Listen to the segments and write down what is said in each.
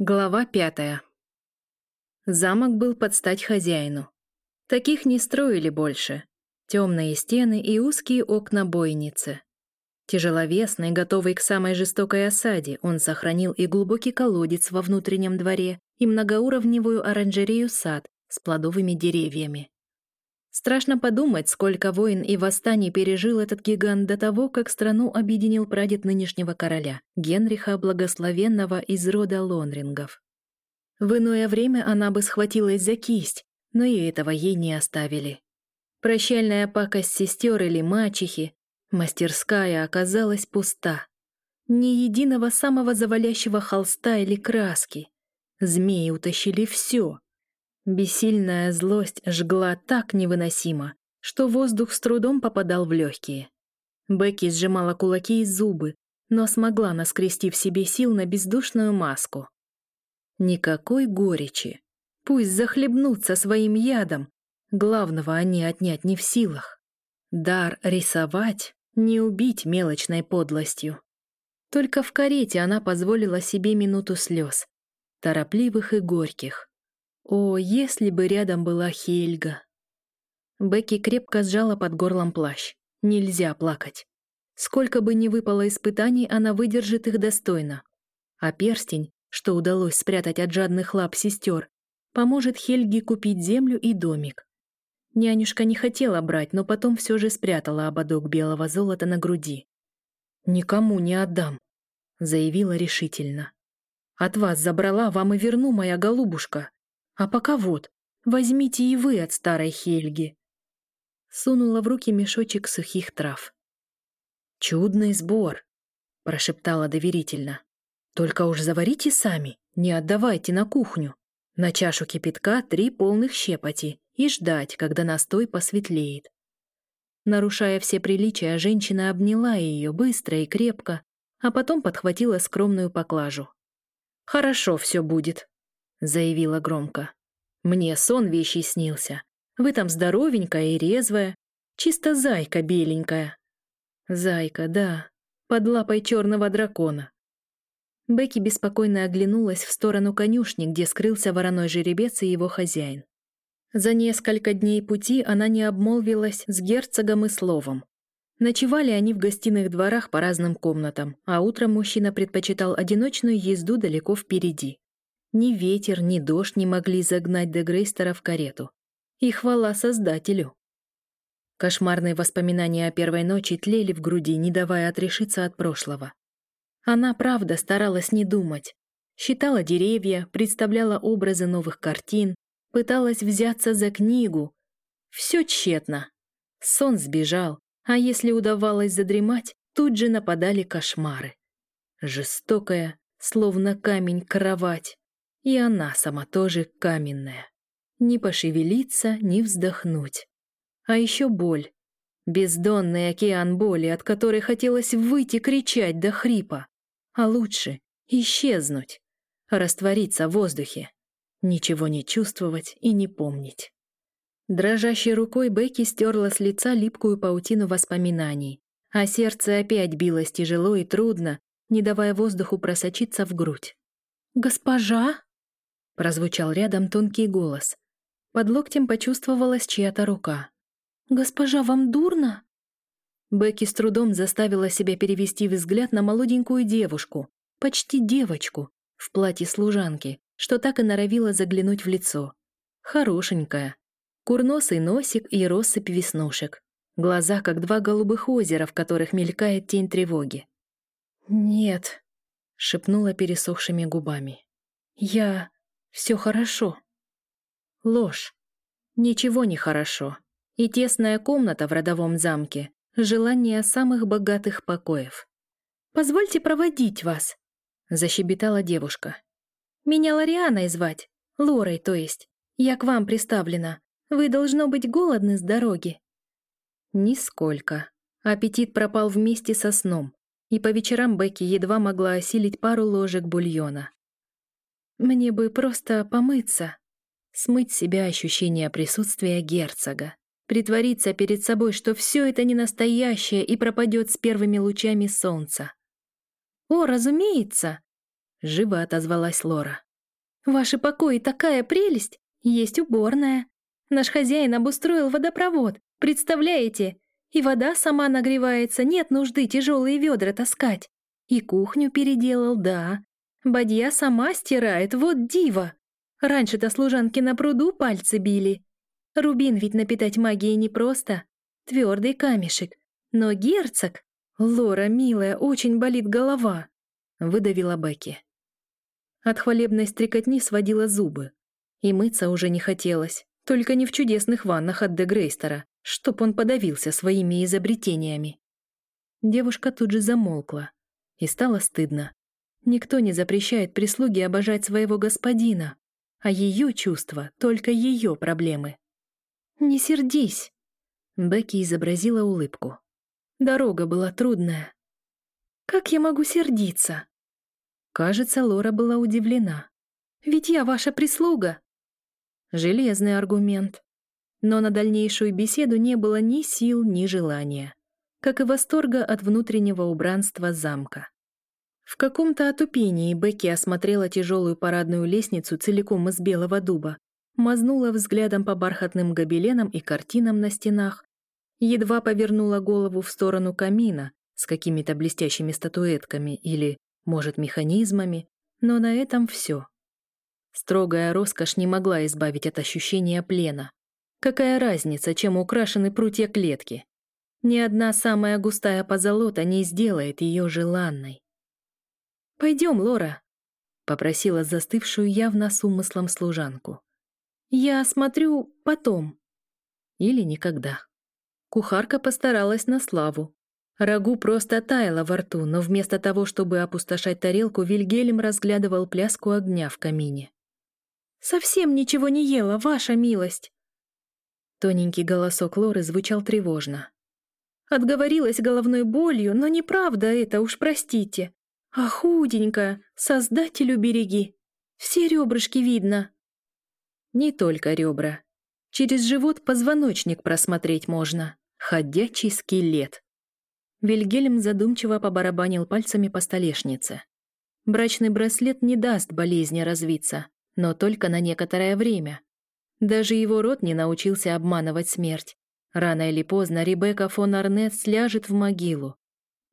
Глава пятая. Замок был под стать хозяину. Таких не строили больше. Темные стены и узкие окна бойницы. Тяжеловесный, готовый к самой жестокой осаде, он сохранил и глубокий колодец во внутреннем дворе, и многоуровневую оранжерею сад с плодовыми деревьями. Страшно подумать, сколько войн и восстаний пережил этот гигант до того, как страну объединил прадед нынешнего короля, Генриха Благословенного из рода Лонрингов. В иное время она бы схватилась за кисть, но и этого ей не оставили. Прощальная пакость сестер или мачехи, мастерская оказалась пуста. Ни единого самого завалящего холста или краски. Змеи утащили все — Бессильная злость жгла так невыносимо, что воздух с трудом попадал в легкие. Бекки сжимала кулаки и зубы, но смогла наскрести в себе сил на бездушную маску. Никакой горечи. Пусть захлебнутся своим ядом. Главного они отнять не в силах. Дар рисовать, не убить мелочной подлостью. Только в карете она позволила себе минуту слез, торопливых и горьких. О, если бы рядом была Хельга. Бекки крепко сжала под горлом плащ. Нельзя плакать. Сколько бы ни выпало испытаний, она выдержит их достойно. А перстень, что удалось спрятать от жадных лап сестер, поможет Хельге купить землю и домик. Нянюшка не хотела брать, но потом все же спрятала ободок белого золота на груди. «Никому не отдам», — заявила решительно. «От вас забрала, вам и верну, моя голубушка», а пока вот, возьмите и вы от старой Хельги». Сунула в руки мешочек сухих трав. «Чудный сбор», — прошептала доверительно. «Только уж заварите сами, не отдавайте на кухню. На чашу кипятка три полных щепоти и ждать, когда настой посветлеет». Нарушая все приличия, женщина обняла ее быстро и крепко, а потом подхватила скромную поклажу. «Хорошо все будет», — заявила громко. «Мне сон вещий снился. Вы там здоровенькая и резвая. Чисто зайка беленькая». «Зайка, да, под лапой черного дракона». Бекки беспокойно оглянулась в сторону конюшни, где скрылся вороной жеребец и его хозяин. За несколько дней пути она не обмолвилась с герцогом и словом. Ночевали они в гостиных дворах по разным комнатам, а утром мужчина предпочитал одиночную езду далеко впереди. Ни ветер, ни дождь не могли загнать Дегрейстера в карету. И хвала Создателю. Кошмарные воспоминания о первой ночи тлели в груди, не давая отрешиться от прошлого. Она, правда, старалась не думать. Считала деревья, представляла образы новых картин, пыталась взяться за книгу. Все тщетно. Сон сбежал, а если удавалось задремать, тут же нападали кошмары. Жестокая, словно камень, кровать. И она сама тоже каменная. Не пошевелиться, не вздохнуть. А еще боль. Бездонный океан боли, от которой хотелось выйти кричать до хрипа. А лучше исчезнуть. Раствориться в воздухе. Ничего не чувствовать и не помнить. Дрожащей рукой Бекки стерла с лица липкую паутину воспоминаний, а сердце опять билось тяжело и трудно, не давая воздуху просочиться в грудь. «Госпожа?» Прозвучал рядом тонкий голос. Под локтем почувствовалась чья-то рука. «Госпожа, вам дурно?» Бекки с трудом заставила себя перевести взгляд на молоденькую девушку, почти девочку, в платье служанки, что так и норовила заглянуть в лицо. Хорошенькая. Курносый носик и россыпь веснушек. Глаза, как два голубых озера, в которых мелькает тень тревоги. «Нет», — шепнула пересохшими губами. «Я... Все хорошо. Ложь. Ничего не хорошо. И тесная комната в родовом замке. Желание самых богатых покоев. «Позвольте проводить вас», — защебетала девушка. «Меня Лорианой звать. Лорой, то есть. Я к вам приставлена. Вы, должно быть, голодны с дороги». Нисколько. Аппетит пропал вместе со сном, и по вечерам Бекки едва могла осилить пару ложек бульона. Мне бы просто помыться. Смыть себя ощущение присутствия герцога. Притвориться перед собой, что все это не настоящее и пропадет с первыми лучами солнца. «О, разумеется!» — живо отозвалась Лора. «Ваши покои такая прелесть! Есть уборная. Наш хозяин обустроил водопровод, представляете? И вода сама нагревается, нет нужды тяжелые ведра таскать. И кухню переделал, да, Бадья сама стирает, вот дива. Раньше-то служанки на пруду пальцы били. Рубин ведь напитать магией непросто. Твердый камешек. Но герцог... Лора, милая, очень болит голова. Выдавила Бекки. От хвалебной стрекотни сводила зубы. И мыться уже не хотелось. Только не в чудесных ваннах от Дегрейстера, чтоб он подавился своими изобретениями. Девушка тут же замолкла. И стало стыдно. Никто не запрещает прислуге обожать своего господина, а ее чувства — только ее проблемы. «Не сердись!» Бекки изобразила улыбку. «Дорога была трудная. Как я могу сердиться?» Кажется, Лора была удивлена. «Ведь я ваша прислуга!» Железный аргумент. Но на дальнейшую беседу не было ни сил, ни желания, как и восторга от внутреннего убранства замка. В каком-то отупении Бекки осмотрела тяжелую парадную лестницу целиком из белого дуба, мазнула взглядом по бархатным гобеленам и картинам на стенах, едва повернула голову в сторону камина с какими-то блестящими статуэтками или, может, механизмами, но на этом все. Строгая роскошь не могла избавить от ощущения плена. Какая разница, чем украшены прутья клетки? Ни одна самая густая позолота не сделает ее желанной. «Пойдем, Лора», — попросила застывшую явно с умыслом служанку. «Я смотрю потом». Или никогда. Кухарка постаралась на славу. Рагу просто таяло во рту, но вместо того, чтобы опустошать тарелку, Вильгельм разглядывал пляску огня в камине. «Совсем ничего не ела, ваша милость!» Тоненький голосок Лоры звучал тревожно. «Отговорилась головной болью, но неправда это, уж простите а худенькая, создателю береги. Все ребрышки видно». «Не только ребра. Через живот позвоночник просмотреть можно. Ходячий скелет». Вильгельм задумчиво побарабанил пальцами по столешнице. «Брачный браслет не даст болезни развиться, но только на некоторое время. Даже его род не научился обманывать смерть. Рано или поздно Ребекка фон Арнет сляжет в могилу,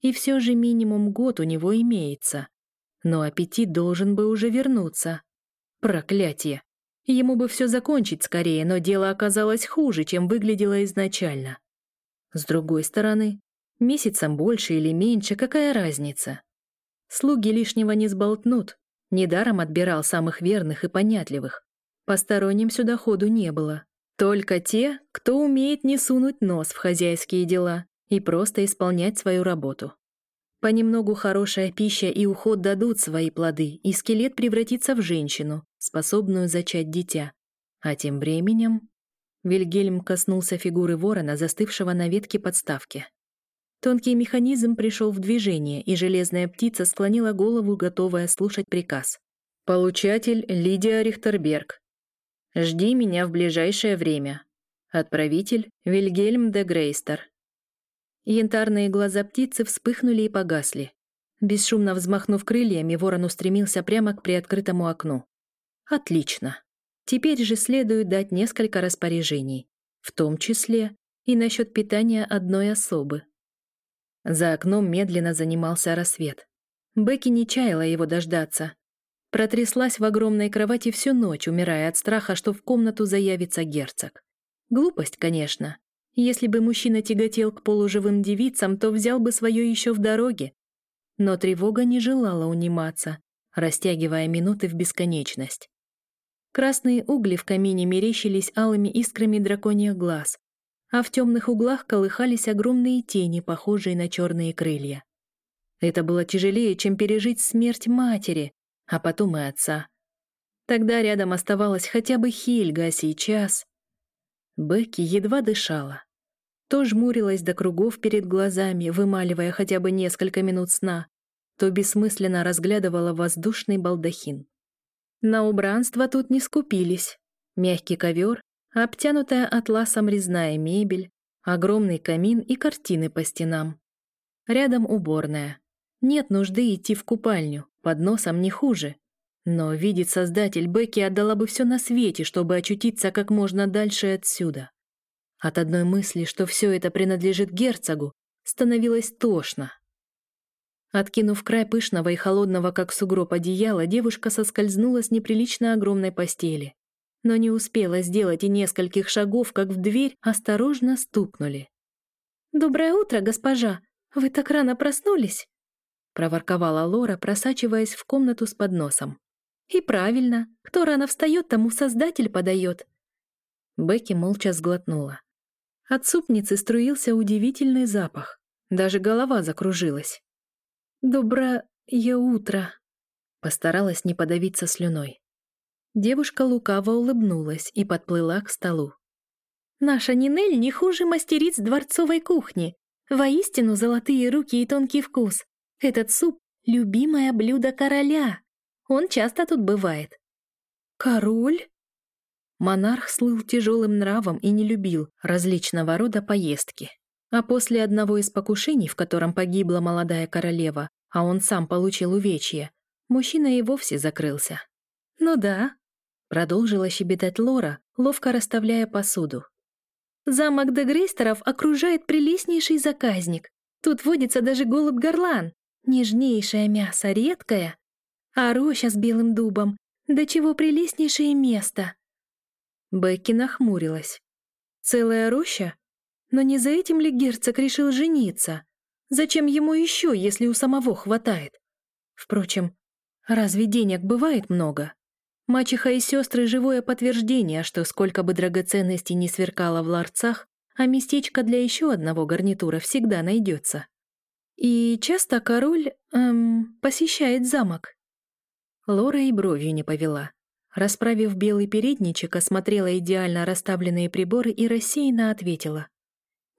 и все же минимум год у него имеется. Но аппетит должен бы уже вернуться. Проклятие! Ему бы все закончить скорее, но дело оказалось хуже, чем выглядело изначально. С другой стороны, месяцем больше или меньше, какая разница? Слуги лишнего не сболтнут. Недаром отбирал самых верных и понятливых. Посторонним сюда ходу не было. Только те, кто умеет не сунуть нос в хозяйские дела и просто исполнять свою работу. Понемногу хорошая пища и уход дадут свои плоды, и скелет превратится в женщину, способную зачать дитя. А тем временем... Вильгельм коснулся фигуры ворона, застывшего на ветке подставки. Тонкий механизм пришел в движение, и железная птица склонила голову, готовая слушать приказ. «Получатель Лидия Рихтерберг. Жди меня в ближайшее время. Отправитель Вильгельм де Грейстер». Янтарные глаза птицы вспыхнули и погасли. Бесшумно взмахнув крыльями, ворон устремился прямо к приоткрытому окну. Отлично. Теперь же следует дать несколько распоряжений, в том числе и насчет питания одной особы. За окном медленно занимался рассвет. Бекки не чаяла его дождаться. Протряслась в огромной кровати всю ночь, умирая от страха, что в комнату заявится герцог. Глупость, конечно, если бы мужчина тяготел к полуживым девицам, то взял бы свое еще в дороге. Но тревога не желала униматься, растягивая минуты в бесконечность. Красные угли в камине мерещились алыми искрами драконьих глаз, а в темных углах колыхались огромные тени, похожие на черные крылья. Это было тяжелее, чем пережить смерть матери, а потом и отца. Тогда рядом оставалась хотя бы Хильга, а сейчас... Бекки едва дышала. То жмурилась до кругов перед глазами, вымаливая хотя бы несколько минут сна, то бессмысленно разглядывала воздушный балдахин. На убранство тут не скупились. Мягкий ковер, обтянутая атласом резная мебель, огромный камин и картины по стенам. Рядом уборная. Нет нужды идти в купальню, под носом не хуже. Но видит создатель Бекки отдала бы все на свете, чтобы очутиться как можно дальше отсюда. От одной мысли, что все это принадлежит герцогу, становилось тошно. Откинув край пышного и холодного, как сугроб одеяла, девушка соскользнула с неприлично огромной постели. Но не успела сделать и нескольких шагов, как в дверь осторожно стукнули. «Доброе утро, госпожа! Вы так рано проснулись!» — проворковала Лора, просачиваясь в комнату с подносом. И правильно, кто рано встает, тому Создатель подает. Бекки молча сглотнула. От супницы струился удивительный запах. Даже голова закружилась. «Доброе утро!» Постаралась не подавиться слюной. Девушка лукаво улыбнулась и подплыла к столу. «Наша Нинель не хуже мастериц дворцовой кухни. Воистину золотые руки и тонкий вкус. Этот суп — любимое блюдо короля!» Он часто тут бывает». «Король?» Монарх слыл тяжелым нравом и не любил различного рода поездки. А после одного из покушений, в котором погибла молодая королева, а он сам получил увечье, мужчина и вовсе закрылся. «Ну да», — продолжила щебетать Лора, ловко расставляя посуду. «Замок Дегрейстеров окружает прелестнейший заказник. Тут водится даже голубь-горлан. Нежнейшее мясо редкое, Ароща с белым дубом. Да чего прелестнейшее место!» Бекки нахмурилась. «Целая роща? Но не за этим ли герцог решил жениться? Зачем ему еще, если у самого хватает? Впрочем, разве денег бывает много?» Мачеха и сестры — живое подтверждение, что сколько бы драгоценностей не сверкало в ларцах, а местечко для еще одного гарнитура всегда найдется. И часто король, эм, посещает замок. Лора и бровью не повела. Расправив белый передничек, осмотрела идеально расставленные приборы и рассеянно ответила.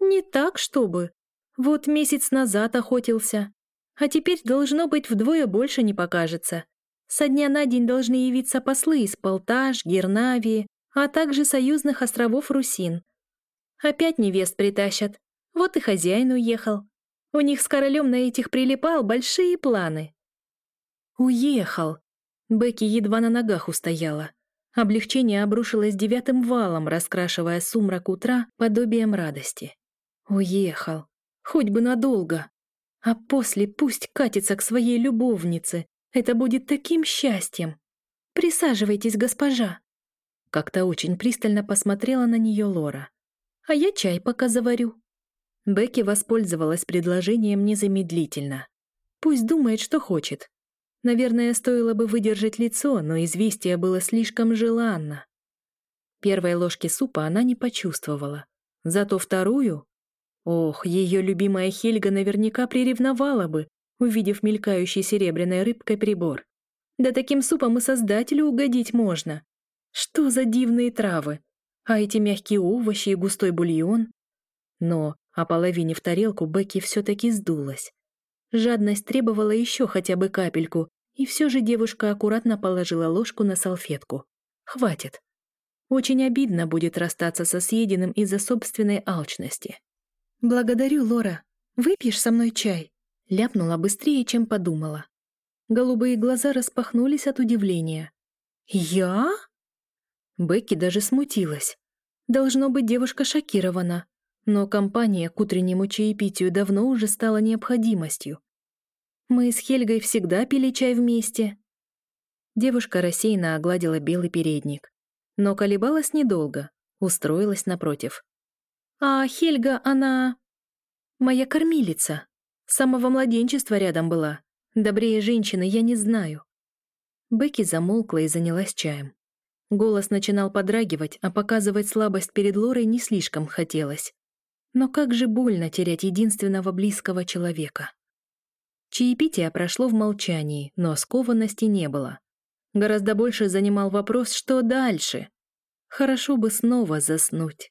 «Не так, чтобы. Вот месяц назад охотился. А теперь, должно быть, вдвое больше не покажется. Со дня на день должны явиться послы из Полтаж, Гернавии, а также союзных островов Русин. Опять невест притащат. Вот и хозяин уехал. У них с королем на этих прилипал большие планы». «Уехал», Бекки едва на ногах устояла. Облегчение обрушилось девятым валом, раскрашивая сумрак утра подобием радости. Уехал. Хоть бы надолго. А после пусть катится к своей любовнице. Это будет таким счастьем. Присаживайтесь, госпожа. Как-то очень пристально посмотрела на нее Лора. А я чай пока заварю. Бекки воспользовалась предложением незамедлительно. Пусть думает, что хочет. Наверное, стоило бы выдержать лицо, но известие было слишком желанно. Первой ложки супа она не почувствовала. Зато вторую... Ох, ее любимая Хельга наверняка приревновала бы, увидев мелькающий серебряной рыбкой прибор. Да таким супом и создателю угодить можно. Что за дивные травы? А эти мягкие овощи и густой бульон? Но о половине в тарелку Бекки все-таки сдулась. Жадность требовала еще хотя бы капельку, и все же девушка аккуратно положила ложку на салфетку. «Хватит. Очень обидно будет расстаться со съеденным из-за собственной алчности». «Благодарю, Лора. Выпьешь со мной чай?» Ляпнула быстрее, чем подумала. Голубые глаза распахнулись от удивления. «Я?» Бекки даже смутилась. Должно быть, девушка шокирована. Но компания к утреннему чаепитию давно уже стала необходимостью. Мы с Хельгой всегда пили чай вместе. Девушка рассеянно огладила белый передник. Но колебалась недолго, устроилась напротив. «А Хельга, она...» «Моя кормилица. С самого младенчества рядом была. Добрее женщины я не знаю». Бекки замолкла и занялась чаем. Голос начинал подрагивать, а показывать слабость перед Лорой не слишком хотелось. Но как же больно терять единственного близкого человека. Чаепитие прошло в молчании, но скованности не было. Гораздо больше занимал вопрос, что дальше. Хорошо бы снова заснуть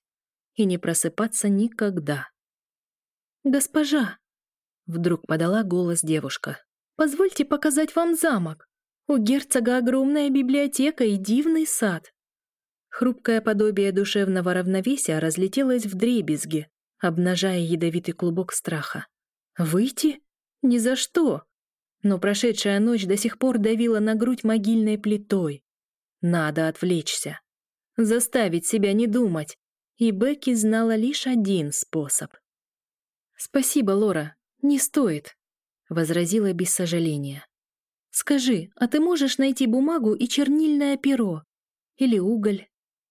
и не просыпаться никогда. «Госпожа!» — вдруг подала голос девушка. «Позвольте показать вам замок. У герцога огромная библиотека и дивный сад». Хрупкое подобие душевного равновесия разлетелось в дребезги, обнажая ядовитый клубок страха. «Выйти? Ни за что!» Но прошедшая ночь до сих пор давила на грудь могильной плитой. Надо отвлечься. Заставить себя не думать. И Бекки знала лишь один способ. «Спасибо, Лора, не стоит», — возразила без сожаления. «Скажи, а ты можешь найти бумагу и чернильное перо? Или уголь?»